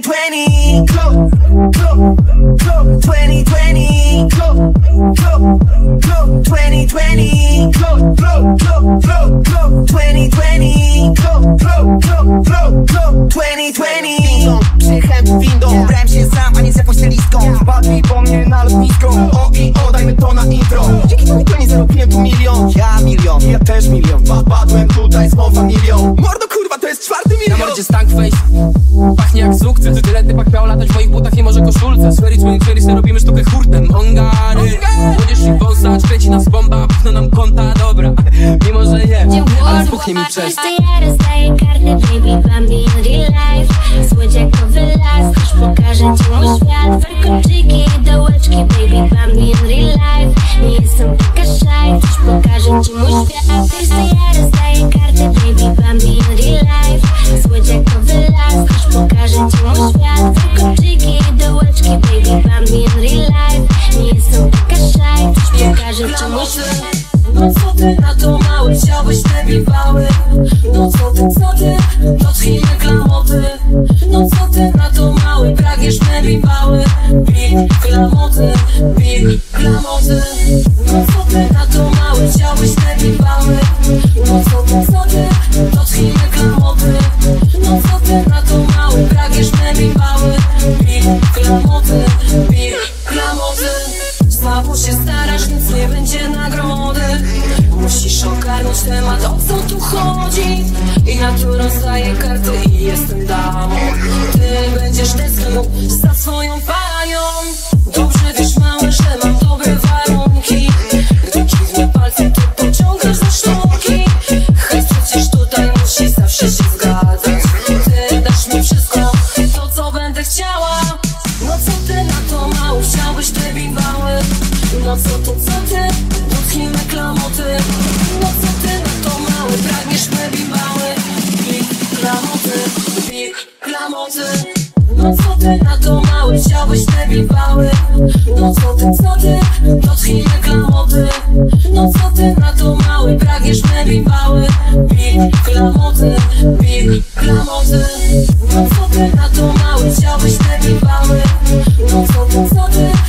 2020 Glow, glow, glow 2020 Glow, glow, glow 2020 Glow, glow, glow, glow, glow 2020 Glow, glow, glow, glow, glow 2020 Przyjechałem windą, brałem się sam, a nie z jakąś stylistką Wpadli po mnie na lotnisko O i o, dajmy to na intro Dzięki temu to nie zarobiłem tu milion Ja milion, ja też milion Wpadłem tutaj z mą familią Mordo to jest czwarty Na milion mordzie stank face Pachnie jak sukces. Tyle typach miał latać w moich butach Nie może koszulce. Swing, swery, sobie robimy sztukę hurtem. Ongary. Młodzież i wąsacz Kręci nas bomba Pchną nam konta, dobra Mimo, że nie. Ale spuchnie mi chest. Ja rozdaję karty, baby, Bambi in real life. Słodziakowy las, też pokażę ci mój świat. Warkoczyki i dołeczki, baby, Bambi in real life. Nie jestem taka shy, też pokażę ci mój świat. Ja rozdaję świat No co ty na to mały, chciałbyś te biwały No co ty, co ty, to tchiny klamoty. No co ty na to mały, pragniesz me biwały Big klamoty, big klamoty. No co ty na to mały, chciałbyś te biwały No co ty, co ty, to tchiny klamoty. No co ty na to mały, pragniesz me biwały Big klamoty, klamoty No co ty na to mały, pragniesz me biwały Big klamoty, big klamoty. No co ty na to mały, chciałbyś te biwały No co ty, co ty, dotknijmy klamoty. No co ty na to mały, pragniesz me biwały Big klamoty, big klamoty. No co ty na to mały, chciałbyś te biwały No co ty, co ty,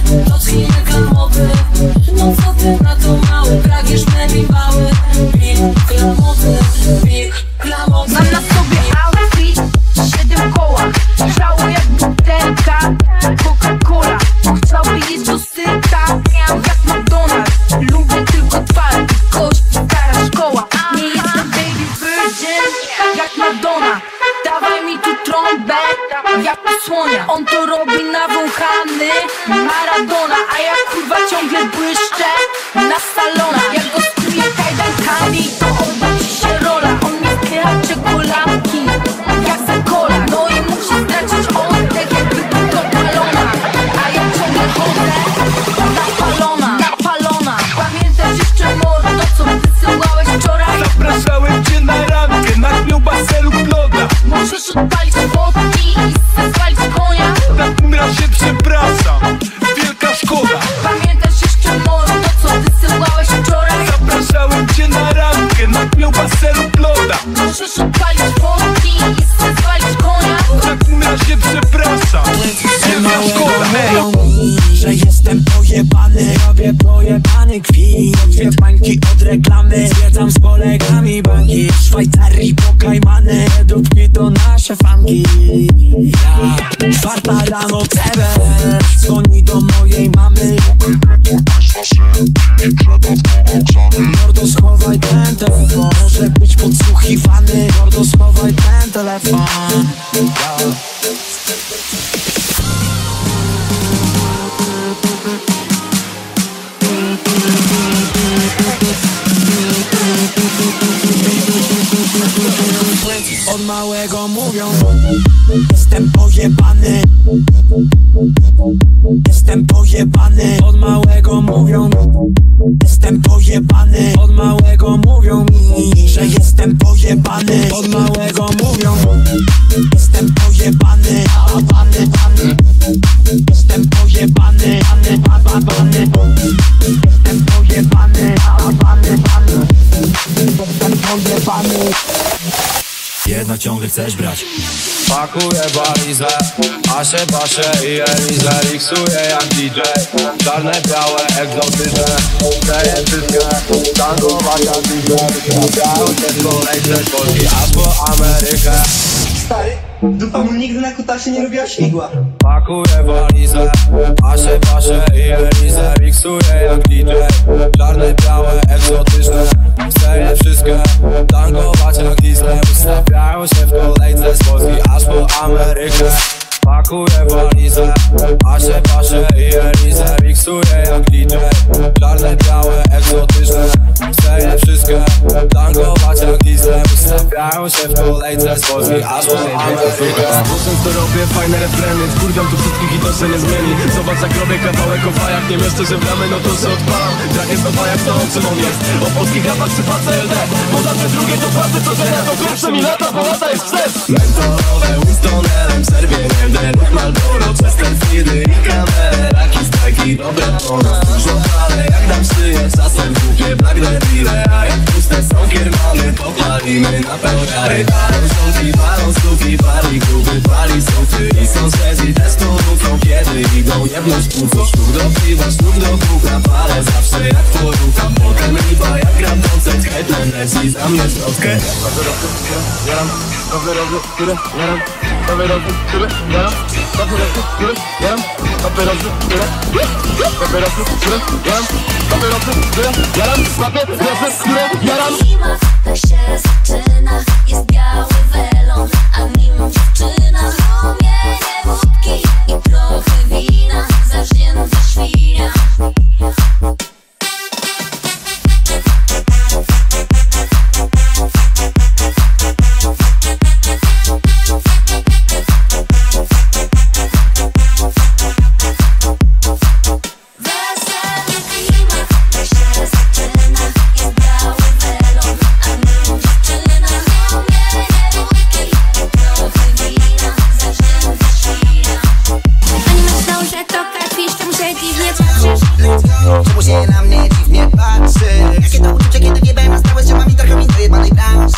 Maradona A ja kurwa ciągle błyszczę na salonach Jak go struję kajdankami, piace funky yeah. Sparta da notte Od małego mówią Jestem pojebany. Jestem pojebany. Od małego mówią Jestem pojebany. Od małego mówią mi Że jestem pojebany. Od małego mówią Jestem pojebany. Bany, bany Jestem pojebany. Bany, bany, Jestem pojebany. Bany, bany Jestem pojebany Jednak ciągle chcesz brać. Pakuję walizę, Asze, Basze i Elizę Miksuję jak DJ Czarne, białe, egzotyczne Daję wszystkie. Tangować jak DJ Trafiają się w kolejce z Polski aż po Amerykę. Stary, dupa mu nigdy na kutasie nie robiła śmigła Pakuję walizę, Asze, Basze i Elizę Miksuję jak DJ Czarne, białe, egzotyczne Chcę je wszystkie jak Disney. Ustawiają się w kolejce z Polski aż po Amerykę Pakuję walizę, Asze, Basze i Elizę Miksuję jak DJ Czarne, białe, egzotyczne Chcę je wszystkie. Tangować jak Disney Ustawiają się w kolejce z Polski aż po Amerykę. Głosem to robię fajne refreny. Wkurwiam tu wszystkich i to się nie zmieni. Zobacz jak robię kawałek o fajach. Nie mieszczę się w ramy, no to się odpalam. Track jest o fajach, to czym on jest. O polskich rapach czy LD Bo za te drugie to pracę co dzień To pierwsze mi lata, bo lata jest wstęp Mentolowe Winstonelem Serwieniem Derek Malboro Chesterfieldy i kamerę Raki strajki, dobre tono Dużo ale jak dam szyję Czasem kupię Black Devile A jak puste są kiermany Popalimy na pełniary. Palą żonki, palą stówki Pali grupy, pali sołty I są jebnąć płuco Sztuk do piwa, sztuk do bucha Palę zawsze jak porucha Potem lipa jak gram koncert Headline leci za mnie środkę które jaram które jaram które jaram rozy, które jaram rozy, które jaram rozy, które jaram rozy, które jaram Zima, tak się zaczyna Jest biały welon, a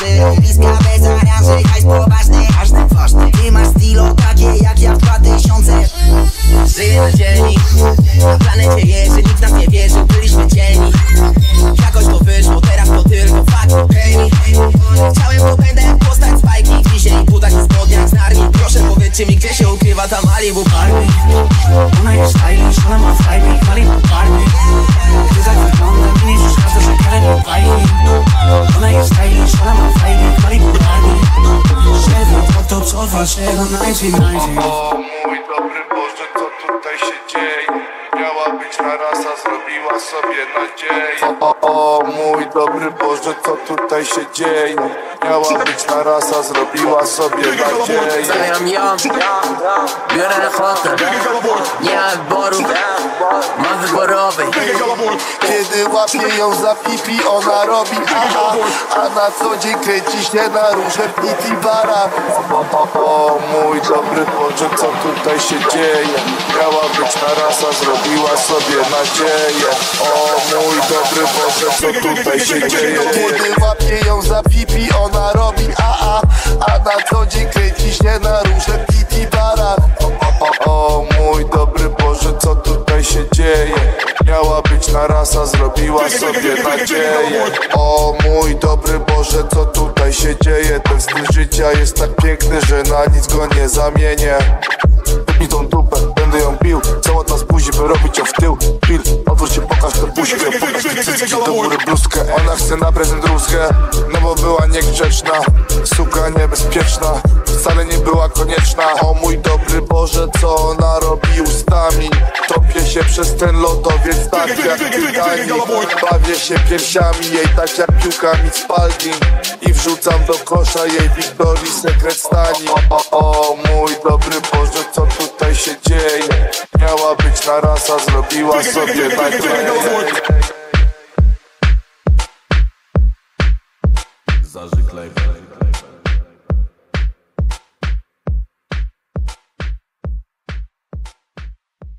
it. Co 27, 1990 O mój dobry Boże, co tutaj się dzieje? Miała być na rasa, zrobiła sobie nadzieję dobry Boże, co tutaj się dzieje? Miała być na rasa, zrobiła sobie nadzieję. Zabieram ją, biorę hotel Nie mam wyboru, mam wyborowy. Kiedy łapię ją za pipi, ona robi aha. A na co dzień kręci się na róże piti bara. O, mój dobry Boże, co tutaj się dzieje? Miała być na rasa, zrobiła sobie nadzieję. O mój dobry Boże, co tutaj dzieje? Kiedy łapię ją za pipi, ona robi aha A na co dzień kręci się na róże piti bara o, o, o, o mój dobry Boże, co tutaj się dzieje? Miała być na rasa, zrobiła sobie nadzieję O mój dobry Boże, co tutaj się dzieje? Ten styl życia jest tak piękny, że na nic go nie zamienię Wypnij tą dupę, będę ją bił Cała z buzi, by robić ją w tył. Pil, odwróć się, pokaż tę buźkę. Cycki do góry bluzkę Ona chce na prezent rózgę No bo była niegrzeczna. Suka niebezpieczna Wcale nie była konieczna. O mój dobry Boże, co ona robi ustami? Topię się przez ten lodowiec tak jak Titanic Bawię się piersiami jej tak jak piłkami Spalding I wrzucam do kosza jej Victoria's Secret stani. O, o, o mój dobry Miała być na rasa, zrobiła sobie nadzieję Zażyklej